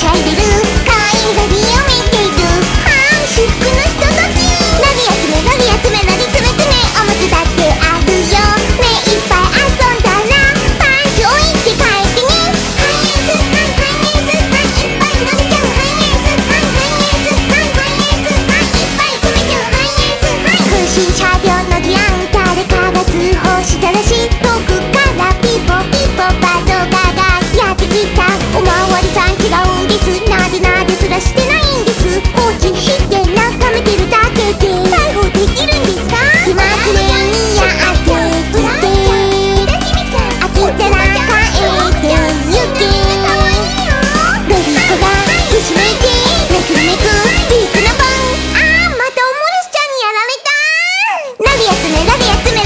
しゃいでるかいがり。ラビアスねラビアス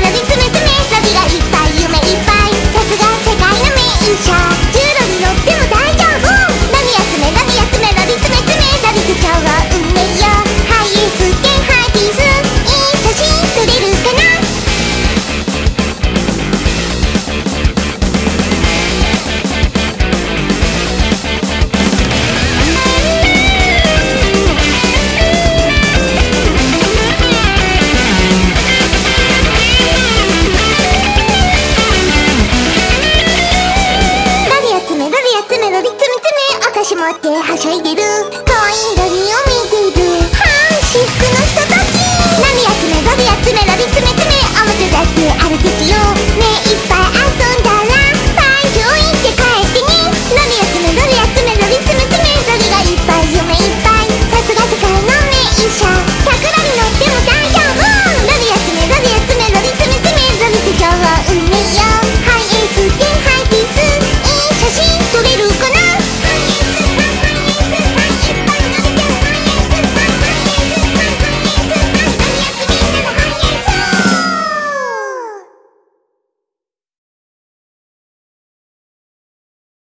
か持ってはしゃいでる。可愛いラニを見てる。はんしッくの